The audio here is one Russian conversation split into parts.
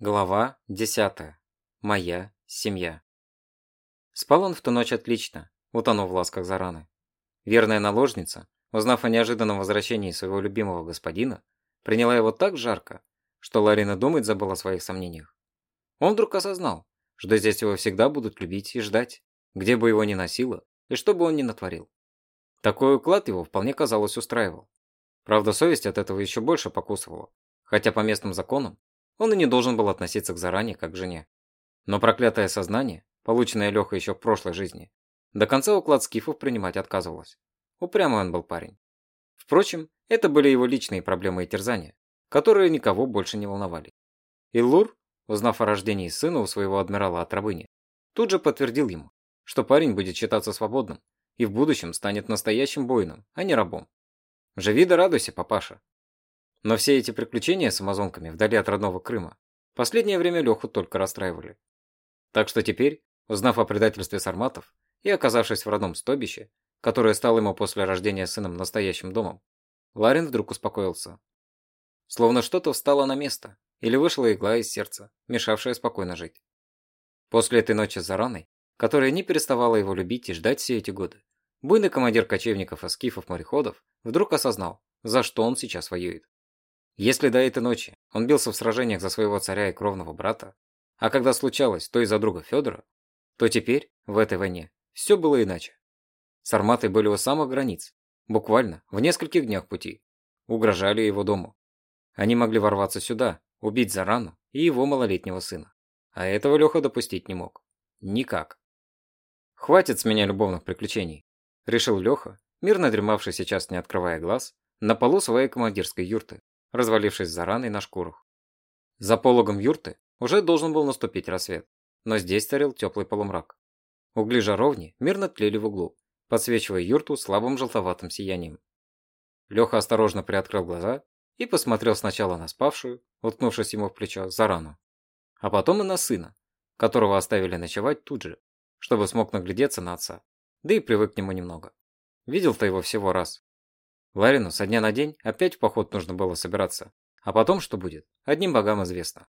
Глава 10. Моя семья. Спал он в ту ночь отлично, утонув в ласках Зараны. Верная наложница, узнав о неожиданном возвращении своего любимого господина, приняла его так жарко, что Ларина думать забыл о своих сомнениях. Он вдруг осознал, что здесь его всегда будут любить и ждать, где бы его ни носило и что бы он ни натворил. Такой уклад его вполне казалось устраивал. Правда, совесть от этого еще больше покусывала, хотя по местным законам он и не должен был относиться к заранее как к жене. Но проклятое сознание, полученное Лехой еще в прошлой жизни, до конца уклад скифов принимать отказывалось. Упрямый он был парень. Впрочем, это были его личные проблемы и терзания, которые никого больше не волновали. Иллур, узнав о рождении сына у своего адмирала от рабыни, тут же подтвердил ему, что парень будет считаться свободным и в будущем станет настоящим воином, а не рабом. Живи да радуйся, папаша. Но все эти приключения с амазонками вдали от родного Крыма последнее время Леху только расстраивали. Так что теперь, узнав о предательстве сарматов и оказавшись в родном стобище, которое стало ему после рождения сыном настоящим домом, Ларин вдруг успокоился. Словно что-то встало на место, или вышла игла из сердца, мешавшая спокойно жить. После этой ночи с Зараной, которая не переставала его любить и ждать все эти годы, буйный командир кочевников и скифов-мореходов вдруг осознал, за что он сейчас воюет. Если до этой ночи он бился в сражениях за своего царя и кровного брата, а когда случалось, то из-за друга Федора, то теперь, в этой войне, все было иначе. Сарматы были у самых границ, буквально в нескольких днях пути, угрожали его дому. Они могли ворваться сюда, убить Зарану и его малолетнего сына. А этого Леха допустить не мог. Никак. «Хватит с меня любовных приключений», – решил Леха, мирно дремавший сейчас, не открывая глаз, на полу своей командирской юрты, развалившись за раной на шкурах. За пологом юрты уже должен был наступить рассвет, но здесь царил теплый полумрак. Угли жаровни мирно тлели в углу, подсвечивая юрту слабым желтоватым сиянием. Леха осторожно приоткрыл глаза и посмотрел сначала на спавшую, уткнувшись ему в плечо, за рану, а потом и на сына, которого оставили ночевать тут же, чтобы смог наглядеться на отца, да и привык к нему немного. Видел-то его всего раз, Ларину со дня на день опять в поход нужно было собираться. А потом что будет, одним богам известно.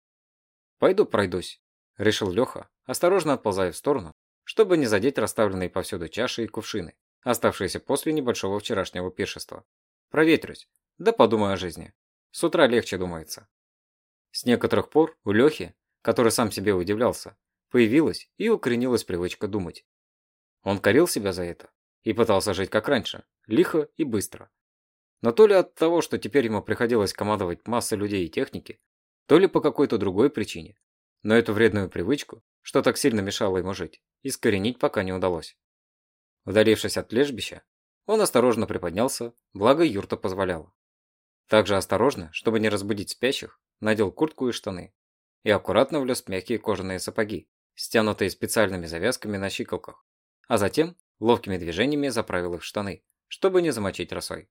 «Пойду пройдусь», – решил Леха, осторожно отползая в сторону, чтобы не задеть расставленные повсюду чаши и кувшины, оставшиеся после небольшого вчерашнего пиршества. Проветрюсь, да подумаю о жизни. С утра легче думается. С некоторых пор у Лехи, который сам себе удивлялся, появилась и укоренилась привычка думать. Он корил себя за это и пытался жить как раньше, лихо и быстро, но то ли от того, что теперь ему приходилось командовать массой людей и техники, то ли по какой-то другой причине. Но эту вредную привычку, что так сильно мешало ему жить, искоренить пока не удалось. Удалившись от лежбища, он осторожно приподнялся, благо юрта позволяла. Также осторожно, чтобы не разбудить спящих, надел куртку и штаны и аккуратно влез мягкие кожаные сапоги, стянутые специальными завязками на щиколках, а затем ловкими движениями заправил их в штаны, чтобы не замочить росой.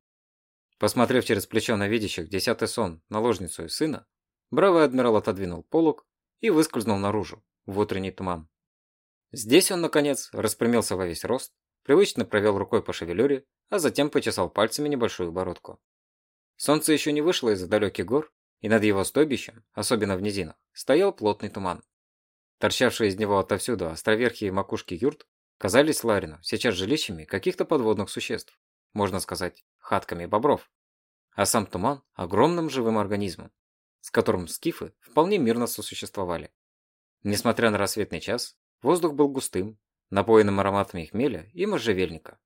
Посмотрев через плечо на видящих десятый сон, наложницу и сына, бравый адмирал отодвинул полог и выскользнул наружу, в утренний туман. Здесь он, наконец, распрямился во весь рост, привычно провел рукой по шевелюре, а затем почесал пальцами небольшую бородку. Солнце еще не вышло из-за далеких гор, и над его стойбищем, особенно в низинах, стоял плотный туман. Торчавшие из него отовсюду островерхие макушки юрт казались Ларину сейчас жилищами каких-то подводных существ, можно сказать, хатками бобров, а сам туман – огромным живым организмом, с которым скифы вполне мирно сосуществовали. Несмотря на рассветный час, воздух был густым, напоенным ароматами хмеля и можжевельника.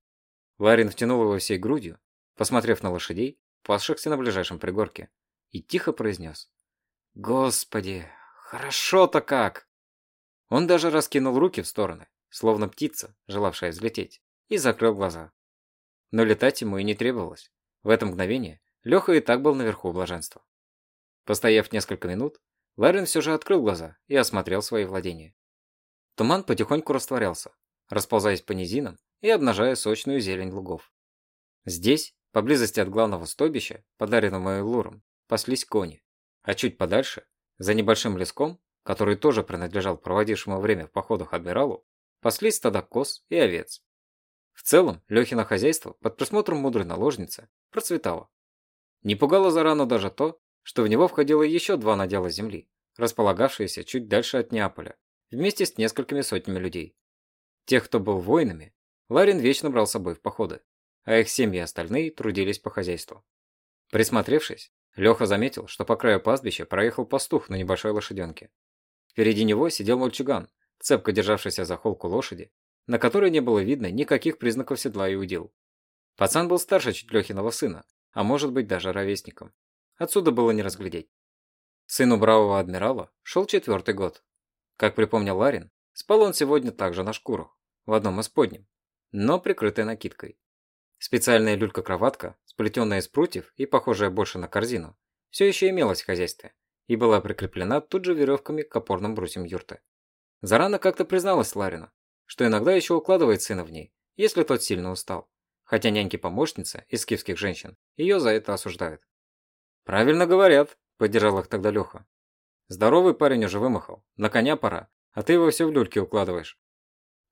Ларин втянул его всей грудью, посмотрев на лошадей, пасшихся на ближайшем пригорке, и тихо произнес. «Господи, хорошо-то как!» Он даже раскинул руки в стороны, словно птица, желавшая взлететь, и закрыл глаза но летать ему и не требовалось. В это мгновение Леха и так был наверху блаженства. Постояв несколько минут, Ларин все же открыл глаза и осмотрел свои владения. Туман потихоньку растворялся, расползаясь по низинам и обнажая сочную зелень лугов. Здесь, поблизости от главного стойбища, подаренного Элуром, паслись кони, а чуть подальше, за небольшим леском, который тоже принадлежал проводившему время в походах адмиралу, паслись стада коз и овец. В целом, Лехино хозяйство под присмотром мудрой наложницы процветало. Не пугало Зарану даже то, что в него входило еще два надела земли, располагавшееся чуть дальше от Неаполя, вместе с несколькими сотнями людей. Тех, кто был воинами, Ларин вечно брал с собой в походы, а их семьи остальные трудились по хозяйству. Присмотревшись, Леха заметил, что по краю пастбища проехал пастух на небольшой лошаденке. Впереди него сидел мальчуган, цепко державшийся за холку лошади, на которой не было видно никаких признаков седла и удил. Пацан был старше чуть Лехиного сына, а может быть даже ровесником. Отсюда было не разглядеть. Сыну бравого адмирала шел четвертый год. Как припомнил Ларин, спал он сегодня также на шкурах, в одном из подним, но прикрытой накидкой. Специальная люлька-кроватка, сплетенная из прутьев и похожая больше на корзину, все еще имелась в хозяйстве и была прикреплена тут же веревками к опорным брусьям юрты. Зарана как-то призналась Ларину, что иногда еще укладывает сына в ней, если тот сильно устал, хотя няньки-помощницы из киевских женщин ее за это осуждают. «Правильно говорят», – поддержал их тогда Леха. «Здоровый парень уже вымахал, на коня пора, а ты его все в люльке укладываешь».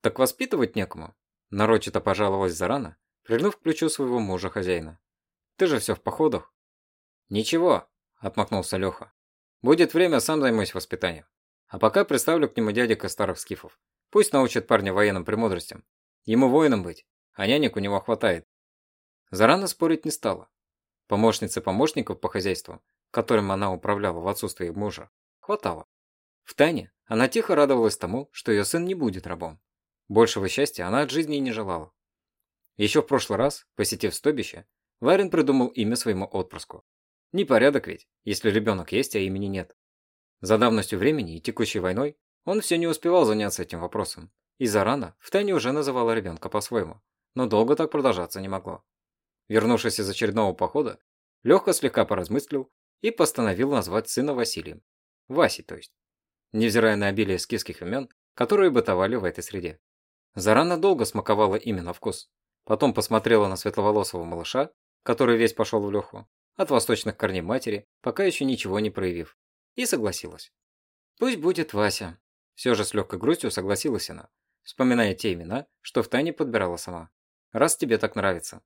«Так воспитывать некому», – нарочито пожаловалась Зарана, прильнув к плечу своего мужа-хозяина. «Ты же все в походах». «Ничего», – отмахнулся Леха. «Будет время, сам займусь воспитанием. А пока представлю к нему дядика старых скифов. Пусть научит парня военным премудростям. Ему воином быть, а нянек у него хватает». Зарана спорить не стала. Помощницы помощников по хозяйству, которым она управляла в отсутствие мужа, хватало. В тайне она тихо радовалась тому, что ее сын не будет рабом. Большего счастья она от жизни и не желала. Еще в прошлый раз, посетив стобище, Ларин придумал имя своему отпрыску. Непорядок ведь, если ребенок есть, а имени нет. За давностью времени и текущей войной он все не успевал заняться этим вопросом, и зарано втайне уже называла ребенка по-своему, но долго так продолжаться не могло. Вернувшись из очередного похода, Леха слегка поразмыслил и постановил назвать сына Василием. Васей, то есть. Невзирая на обилие скифских имен, которые бытовали в этой среде. Зарана долго смаковала именно вкус. Потом посмотрела на светловолосого малыша, который весь пошел в Леху, от восточных корней матери, пока еще ничего не проявив, и согласилась. «Пусть будет Вася», – все же с легкой грустью согласилась она, вспоминая те имена, что втайне подбирала сама. «Раз тебе так нравится».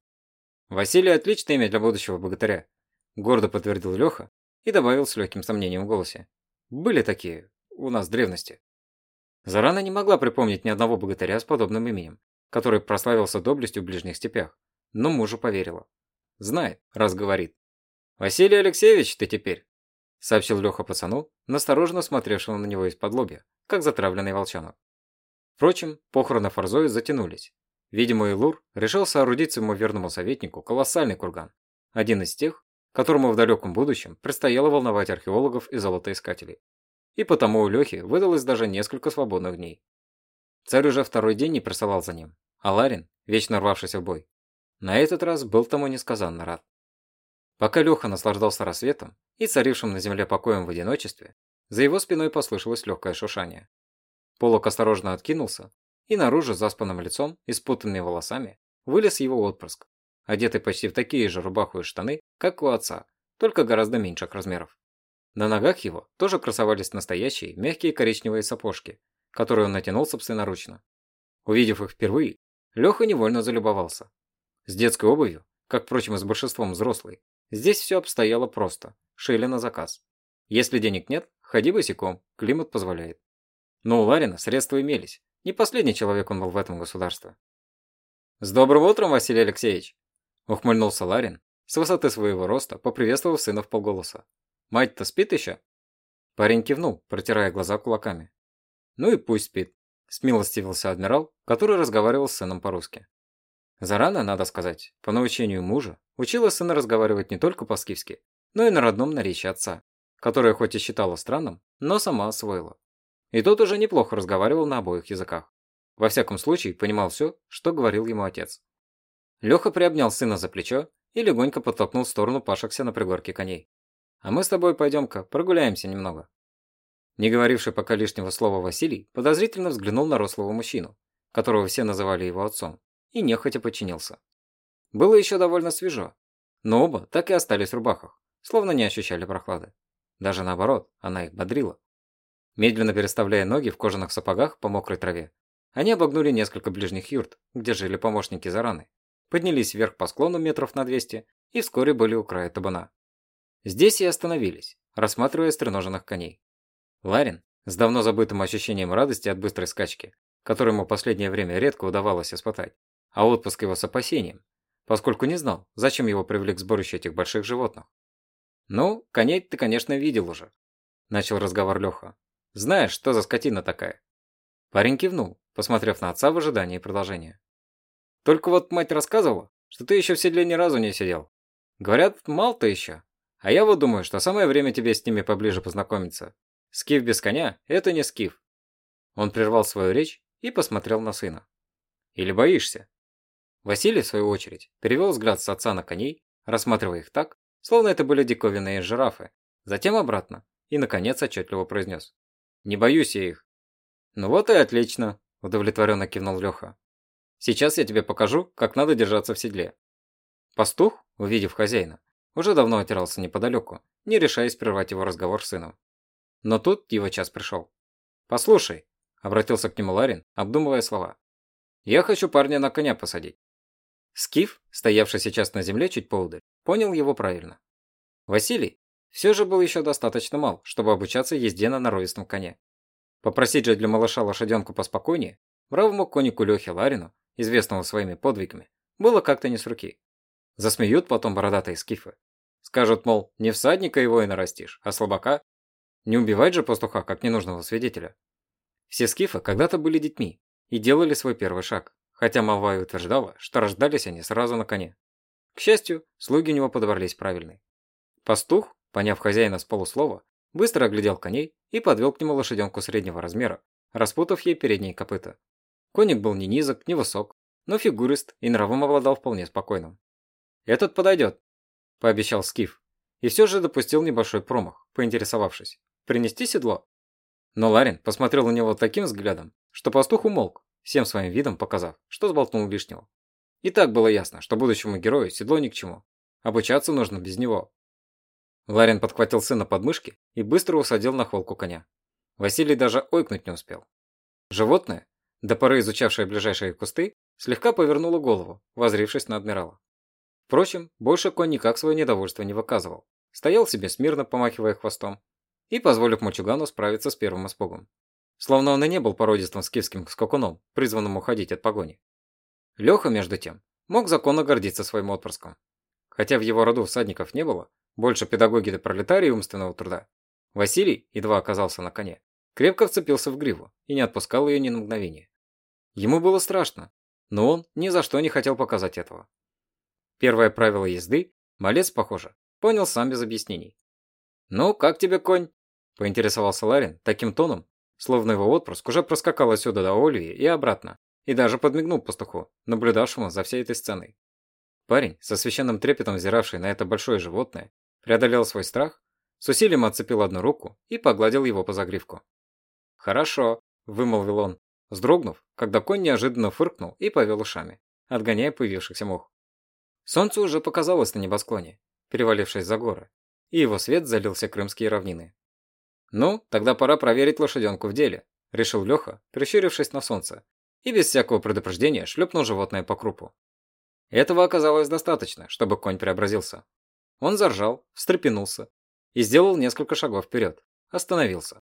«Василий – отличное имя для будущего богатыря», – гордо подтвердил Леха и добавил с легким сомнением в голосе. «Были такие у нас в древности». Зарана не могла припомнить ни одного богатыря с подобным именем, который прославился доблестью в ближних степях, но мужу поверила. Знает, раз говорит. «Василий Алексеевич ты теперь», – сообщил Леха пацану, настороженно смотревшему на него из-под лобья, как затравленный волчонок. Впрочем, похороны Фарзои затянулись. Видимо, Илур решил соорудить своему верному советнику колоссальный курган, один из тех, которому в далеком будущем предстояло волновать археологов и золотоискателей. И потому у Лехи выдалось даже несколько свободных дней. Царь уже второй день не присылал за ним, а Ларин, вечно рвавшийся в бой, на этот раз был тому несказанно рад. Пока Леха наслаждался рассветом и царившим на земле покоем в одиночестве, за его спиной послышалось легкое шушание. Полок осторожно откинулся, и наружу заспанным лицом и спутанными волосами вылез его отпрыск, одетый почти в такие же рубаху и штаны, как у отца, только гораздо меньших размеров. На ногах его тоже красовались настоящие мягкие коричневые сапожки, которые он натянул собственноручно. Увидев их впервые, Леха невольно залюбовался. С детской обувью, как, впрочем, и с большинством взрослой, здесь все обстояло просто, шили на заказ. Если денег нет, ходи босиком, климат позволяет. Но у Ларина средства имелись, не последний человек он был в этом государстве. «С добрым утром, Василий Алексеевич!» – ухмыльнулся Ларин, с высоты своего роста, поприветствовав сына в полголоса. «Мать-то спит еще?» Парень кивнул, протирая глаза кулаками. «Ну и пусть спит», – смилостивился адмирал, который разговаривал с сыном по-русски. Зарана, надо сказать, по научению мужа, учила сына разговаривать не только по-скифски, но и на родном наречии отца, которое хоть и считала странным, но сама освоила. И тот уже неплохо разговаривал на обоих языках. Во всяком случае, понимал все, что говорил ему отец. Леха приобнял сына за плечо и легонько подтолкнул в сторону пашекся на пригорке коней. «А мы с тобой пойдем-ка прогуляемся немного». Не говоривший пока лишнего слова Василий подозрительно взглянул на рослого мужчину, которого все называли его отцом, и нехотя подчинился. Было еще довольно свежо, но оба так и остались в рубахах, словно не ощущали прохлады. Даже наоборот, она их бодрила. Медленно переставляя ноги в кожаных сапогах по мокрой траве, они обогнули несколько ближних юрт, где жили помощники Зараны, поднялись вверх по склону метров на 200 и вскоре были у края табуна. Здесь и остановились, рассматривая стреноженных коней. Ларин, с давно забытым ощущением радости от быстрой скачки, которую ему последнее время редко удавалось испытать, а отпуск его с опасением, поскольку не знал, зачем его привели к сборищу этих больших животных. «Ну, коней ты, конечно, видел уже», – начал разговор Леха. «Знаешь, что за скотина такая?» Парень кивнул, посмотрев на отца в ожидании продолжения. «Только вот мать рассказывала, что ты еще в седле ни разу не сидел. Говорят, мал ты еще. А я вот думаю, что самое время тебе с ними поближе познакомиться. Скиф без коня – это не скиф». Он прервал свою речь и посмотрел на сына. «Или боишься?» Василий, в свою очередь, перевел взгляд с отца на коней, рассматривая их так, словно это были диковинные жирафы, затем обратно, и, наконец, отчетливо произнес. «Не боюсь я их». «Ну вот и отлично», – удовлетворенно кивнул Леха. «Сейчас я тебе покажу, как надо держаться в седле». Пастух, увидев хозяина, уже давно отирался неподалеку, не решаясь прервать его разговор с сыном. Но тут его час пришел. «Послушай», – обратился к нему Ларин, обдумывая слова. «Я хочу парня на коня посадить. Скиф, стоявший сейчас на земле чуть поудаль, понял его правильно. Василий все же был еще достаточно мал, чтобы обучаться езде на норовистом коне. Попросить же для малыша лошаденку поспокойнее, бравому конику Лехе Ларину, известному своими подвигами, было как-то не с руки. Засмеют потом бородатые скифы. Скажут, мол, не всадника его и нарастишь, а слабака. Не убивать же пастуха, как ненужного свидетеля. Все скифы когда-то были детьми и делали свой первый шаг хотя молва и утверждала, что рождались они сразу на коне. К счастью, слуги у него подобрались правильные. Пастух, поняв хозяина с полуслова, быстро оглядел коней и подвел к нему лошаденку среднего размера, распутав ей передние копыта. Коник был не низок, не высок, но фигурист и нравом обладал вполне спокойным. «Этот подойдет», – пообещал Скиф, и все же допустил небольшой промах, поинтересовавшись. «Принести седло?» Но Ларин посмотрел на него таким взглядом, что пастух умолк, всем своим видом показав, что сболтнул лишнего. И так было ясно, что будущему герою седло ни к чему. Обучаться нужно без него. Ларин подхватил сына под мышки и быстро усадил на холку коня. Василий даже ойкнуть не успел. Животное, до поры изучавшее ближайшие кусты, слегка повернуло голову, возрившись на адмирала. Впрочем, больше конь никак свое недовольство не выказывал. Стоял себе смирно, помахивая хвостом, и позволив мальчугану справиться с первым испугом. Словно он и не был породистым скифским скакуном, призванным уходить от погони. Леха, между тем, мог законно гордиться своим отпрыском. Хотя в его роду всадников не было, больше педагоги до пролетарии умственного труда. Василий, едва оказался на коне, крепко вцепился в гриву и не отпускал ее ни на мгновение. Ему было страшно, но он ни за что не хотел показать этого. Первое правило езды, малец, похоже, понял сам без объяснений. «Ну, как тебе конь?» – поинтересовался Ларин таким тоном, Словно его отпрыск уже проскакал отсюда до Ольвии и обратно, и даже подмигнул пастуху, наблюдавшему за всей этой сценой. Парень, со священным трепетом взиравший на это большое животное, преодолел свой страх, с усилием отцепил одну руку и погладил его по загривку. «Хорошо», – вымолвил он, вздрогнув, когда конь неожиданно фыркнул и повел ушами, отгоняя появившихся мух. Солнце уже показалось на небосклоне, перевалившись за горы, и его свет залил все крымские равнины. «Ну, тогда пора проверить лошаденку в деле», – решил Леха, прищурившись на солнце, и без всякого предупреждения шлепнул животное по крупу. Этого оказалось достаточно, чтобы конь преобразился. Он заржал, встрепенулся и сделал несколько шагов вперед, остановился.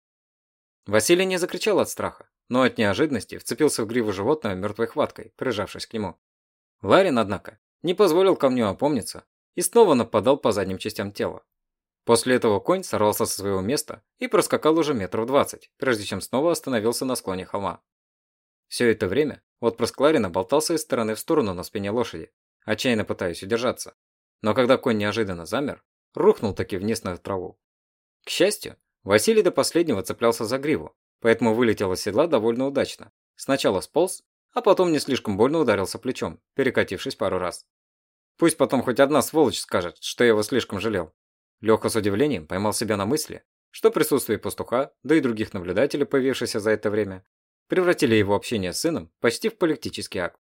Василий не закричал от страха, но от неожиданности вцепился в гриву животного мертвой хваткой, прижавшись к нему. Ларин, однако, не позволил камню опомниться и снова нападал по задним частям тела. После этого конь сорвался со своего места и проскакал уже метров двадцать, прежде чем снова остановился на склоне холма. Все это время отпрыск Ларина болтался из стороны в сторону на спине лошади, отчаянно пытаясь удержаться. Но когда конь неожиданно замер, рухнул таки вниз на траву. К счастью, Василий до последнего цеплялся за гриву, поэтому вылетел из седла довольно удачно. Сначала сполз, а потом не слишком больно ударился плечом, перекатившись пару раз. Пусть потом хоть одна сволочь скажет, что я его слишком жалел. Леха с удивлением поймал себя на мысли, что присутствие пастуха, да и других наблюдателей, появившихся за это время, превратили его общение с сыном почти в политический акт.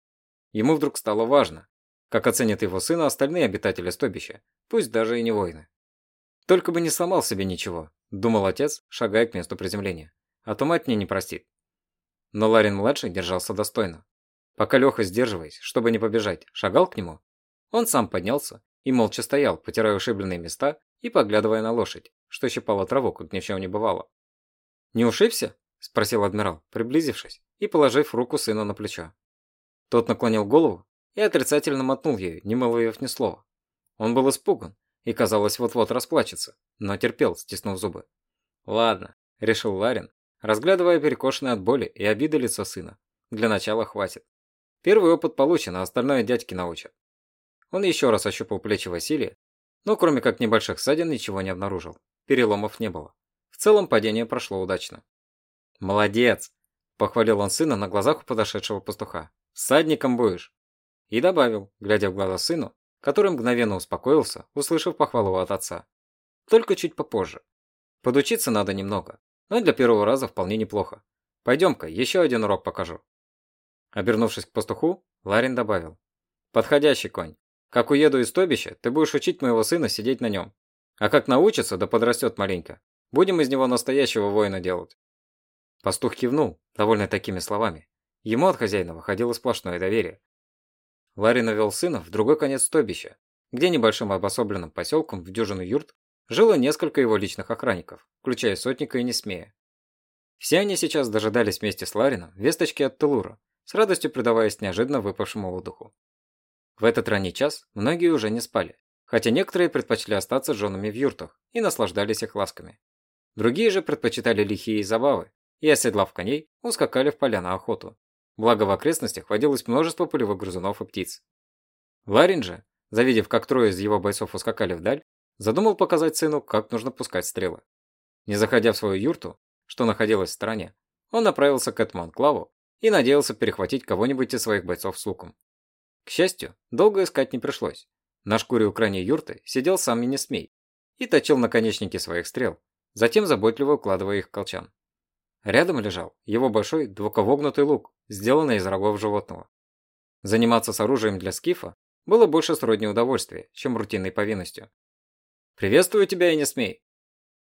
Ему вдруг стало важно, как оценят его сына остальные обитатели стойбища, пусть даже и не воины. «Только бы не сломал себе ничего», – думал отец, шагая к месту приземления. «А то мать мне не простит». Но Ларин-младший держался достойно. Пока Леха, сдерживаясь, чтобы не побежать, шагал к нему, он сам поднялся и молча стоял, потирая ушибленные места и поглядывая на лошадь, что щипала траву, как ни в чем не бывало. «Не ушибся?» – спросил адмирал, приблизившись и положив руку сына на плечо. Тот наклонил голову и отрицательно мотнул ею, не молвив ни слова. Он был испуган и, казалось, вот-вот расплачется, но терпел, стиснув зубы. «Ладно», – решил Ларин, разглядывая перекошенное от боли и обиды лицо сына. «Для начала хватит. Первый опыт получен, а остальное дядьки научат». Он еще раз ощупал плечи Василия, но кроме как небольших ссадин ничего не обнаружил. Переломов не было. В целом падение прошло удачно. «Молодец!» – похвалил он сына на глазах у подошедшего пастуха. «Всадником будешь!» И добавил, глядя в глаза сыну, который мгновенно успокоился, услышав похвалу от отца. Только чуть попозже. Подучиться надо немного, но для первого раза вполне неплохо. Пойдем-ка, еще один урок покажу. Обернувшись к пастуху, Ларин добавил. Подходящий конь. Как уеду из тобища, ты будешь учить моего сына сидеть на нем. А как научится, да подрастет маленько, будем из него настоящего воина делать. Пастух кивнул, довольный такими словами. Ему от хозяина выходило сплошное доверие. Ларин навел сына в другой конец стойбища, где небольшим обособленным поселком в дюжину юрт жило несколько его личных охранников, включая сотника и Несмея. Все они сейчас дожидались вместе с Ларином весточки от Телура, с радостью предаваясь неожиданно выпавшему отдыху. В этот ранний час многие уже не спали, хотя некоторые предпочли остаться женами в юртах и наслаждались их ласками. Другие же предпочитали лихие забавы и, оседлав коней, ускакали в поля на охоту, Благо в окрестностях водилось множество полевых грызунов и птиц. Ларин же, завидев, как трое из его бойцов ускакали вдаль, задумал показать сыну, как нужно пускать стрелы. Не заходя в свою юрту, что находилась в стороне, он направился к этому анклаву и надеялся перехватить кого-нибудь из своих бойцов с луком. К счастью, долго искать не пришлось. На шкуре у крайней юрты сидел сам Минесмей и точил наконечники своих стрел, затем заботливо укладывая их в колчан. Рядом лежал его большой двуковогнутый лук, сделанный из рогов животного. Заниматься с оружием для скифа было больше сродни удовольствия, чем рутинной повинностью. «Приветствую тебя и не смей!»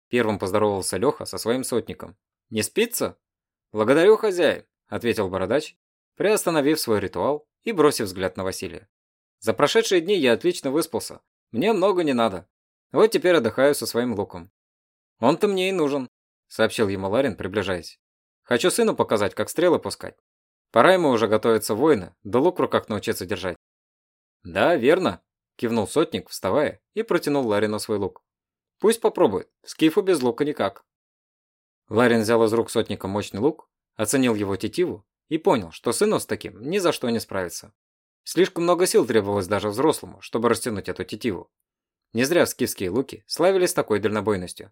Первым поздоровался Леха со своим сотником. «Не спится?» «Благодарю, хозяин», — ответил бородач, приостановив свой ритуал и бросив взгляд на Василия. «За прошедшие дни я отлично выспался. Мне много не надо. Вот теперь отдыхаю со своим луком». «Он-то мне и нужен», сообщил ему Ларин, приближаясь. Хочу сыну показать, как стрелы пускать. Пора ему уже готовиться воина, да лук в руках научиться держать. Да, верно, кивнул сотник, вставая, и протянул Ларину свой лук. Пусть попробует, скифу без лука никак. Ларин взял из рук сотника мощный лук, оценил его тетиву и понял, что сыну с таким ни за что не справится. Слишком много сил требовалось даже взрослому, чтобы растянуть эту тетиву. Не зря скифские луки славились такой дальнобойностью.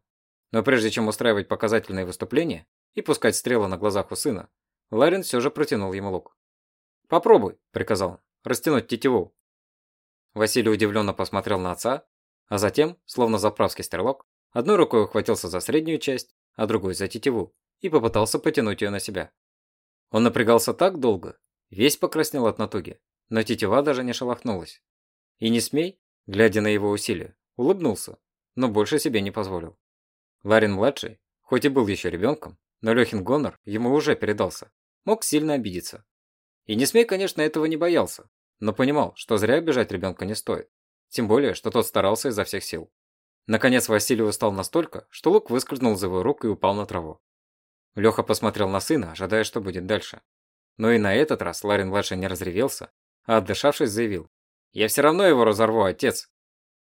Но прежде чем устраивать показательные выступления и пускать стрелы на глазах у сына, Ларин все же протянул ему лук. «Попробуй», – приказал он, – «растянуть тетиву». Василий удивленно посмотрел на отца, а затем, словно заправский стрелок, одной рукой ухватился за среднюю часть, а другой за тетиву и попытался потянуть ее на себя. Он напрягался так долго, весь покраснел от натуги, но тетива даже не шелохнулась. И не смей, глядя на его усилия, улыбнулся, но больше себе не позволил. Ларин-младший, хоть и был еще ребенком, но Лехин гонор ему уже передался, мог сильно обидеться. И Несмей, конечно, этого не боялся, но понимал, что зря обижать ребенка не стоит, тем более, что тот старался изо всех сил. Наконец Василий устал настолько, что лук выскользнул из его рук и упал на траву. Леха посмотрел на сына, ожидая, что будет дальше. Но и на этот раз Ларин-младший не разревелся, а отдышавшись заявил. «Я все равно его разорву, отец!»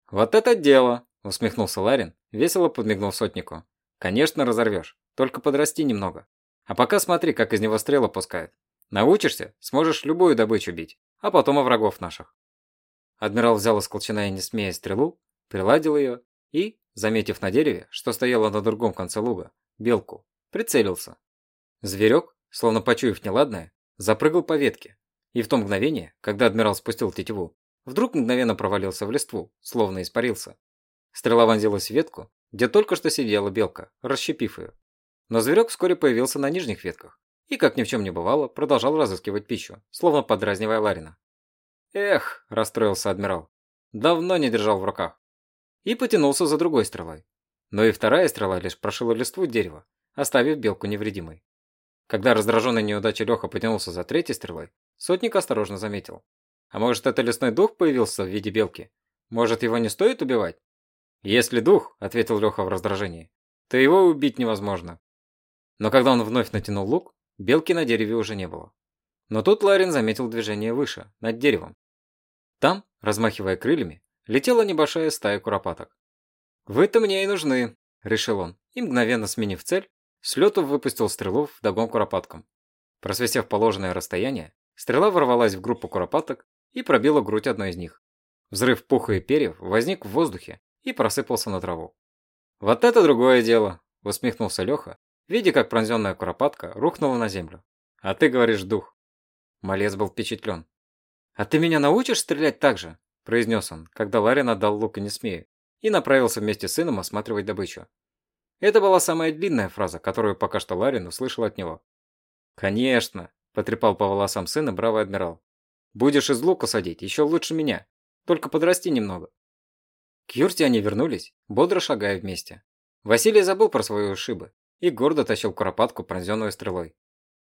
«Вот это дело!» Усмехнулся Ларин, весело подмигнув сотнику. Конечно, разорвешь. Только подрасти немного. А пока смотри, как из него стрелы пускают. Научишься, сможешь любую добычу бить, а потом о врагов наших. Адмирал взял из колчана и не смея стрелу, приладил ее и, заметив на дереве, что стояло на другом конце луга, белку, прицелился. Зверек, словно почуяв неладное, запрыгал по ветке, и в то мгновение, когда адмирал спустил тетиву, вдруг мгновенно провалился в листву, словно испарился. Стрела вонзилась в ветку, где только что сидела белка, расщепив ее. Но зверек вскоре появился на нижних ветках и, как ни в чем не бывало, продолжал разыскивать пищу, словно подразнивая Ларина. «Эх!» – расстроился адмирал. «Давно не держал в руках». И потянулся за другой стрелой. Но и вторая стрела лишь прошила листву дерева, оставив белку невредимой. Когда раздраженный неудачей Леха потянулся за третьей стрелой, сотник осторожно заметил. А может, это лесной дух появился в виде белки? Может, его не стоит убивать? «Если дух», — ответил Леха в раздражении, — «то его убить невозможно». Но когда он вновь натянул лук, белки на дереве уже не было. Но тут Ларин заметил движение выше, над деревом. Там, размахивая крыльями, летела небольшая стая куропаток. «Вы-то мне и нужны», – решил он, и, мгновенно сменив цель, с выпустил стрелу в догон куропаткам. Просвистев положенное расстояние, стрела ворвалась в группу куропаток и пробила грудь одной из них. Взрыв пуха и перьев возник в воздухе и просыпался на траву. «Вот это другое дело!» – усмехнулся Леха, видя, как пронзенная куропатка рухнула на землю. «А ты говоришь дух!» Малец был впечатлен. «А ты меня научишь стрелять так же?» – произнес он, когда Ларин отдал лук и не смею, и направился вместе с сыном осматривать добычу. Это была самая длинная фраза, которую пока что Ларин услышал от него. «Конечно!» – потрепал по волосам сына бравый адмирал. «Будешь из лука садить, еще лучше меня. Только подрасти немного». К юрте они вернулись, бодро шагая вместе. Василий забыл про свои ушибы и гордо тащил куропатку, пронзенную стрелой.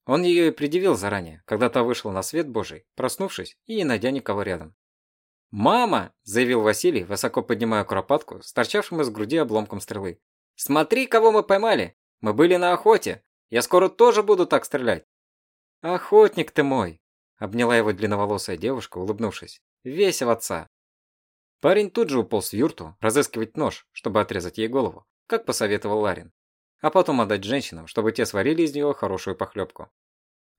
Он ее и предъявил заранее, когда та вышла на свет Божий, проснувшись и не найдя никого рядом. «Мама!» – заявил Василий, высоко поднимая куропатку с торчавшим из груди обломком стрелы. «Смотри, кого мы поймали! Мы были на охоте! Я скоро тоже буду так стрелять!» «Охотник ты мой!» – обняла его длинноволосая девушка, улыбнувшись. «Весь в отца!» Парень тут же уполз в юрту, разыскивать нож, чтобы отрезать ей голову, как посоветовал Ларин. А потом отдать женщинам, чтобы те сварили из нее хорошую похлебку.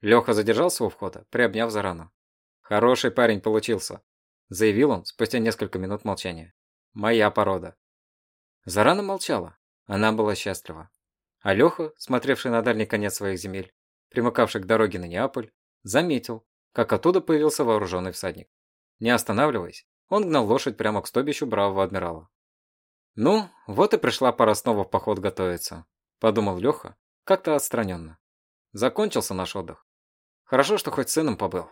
Леха задержался у входа, приобняв за рану. «Хороший парень получился», – заявил он спустя несколько минут молчания. «Моя порода». Зарана молчала. Она была счастлива. А Леха, смотревший на дальний конец своих земель, примыкавший к дороге на Неаполь, заметил, как оттуда появился вооруженный всадник. Не останавливаясь, он гнал лошадь прямо к стобищу бравого адмирала. «Ну, вот и пришла пора снова в поход готовиться», – подумал Леха, как-то отстраненно. Закончился наш отдых. Хорошо, что хоть с сыном побыл.